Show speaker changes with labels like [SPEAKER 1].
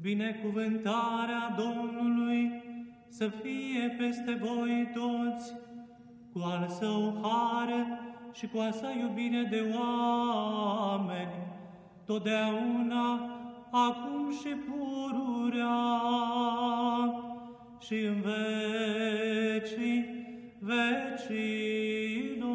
[SPEAKER 1] Binecuvântarea Domnului să fie peste voi toți, cu al său har și cu a sa iubire de oameni, totdeauna, acum și pururea și în veci. vecino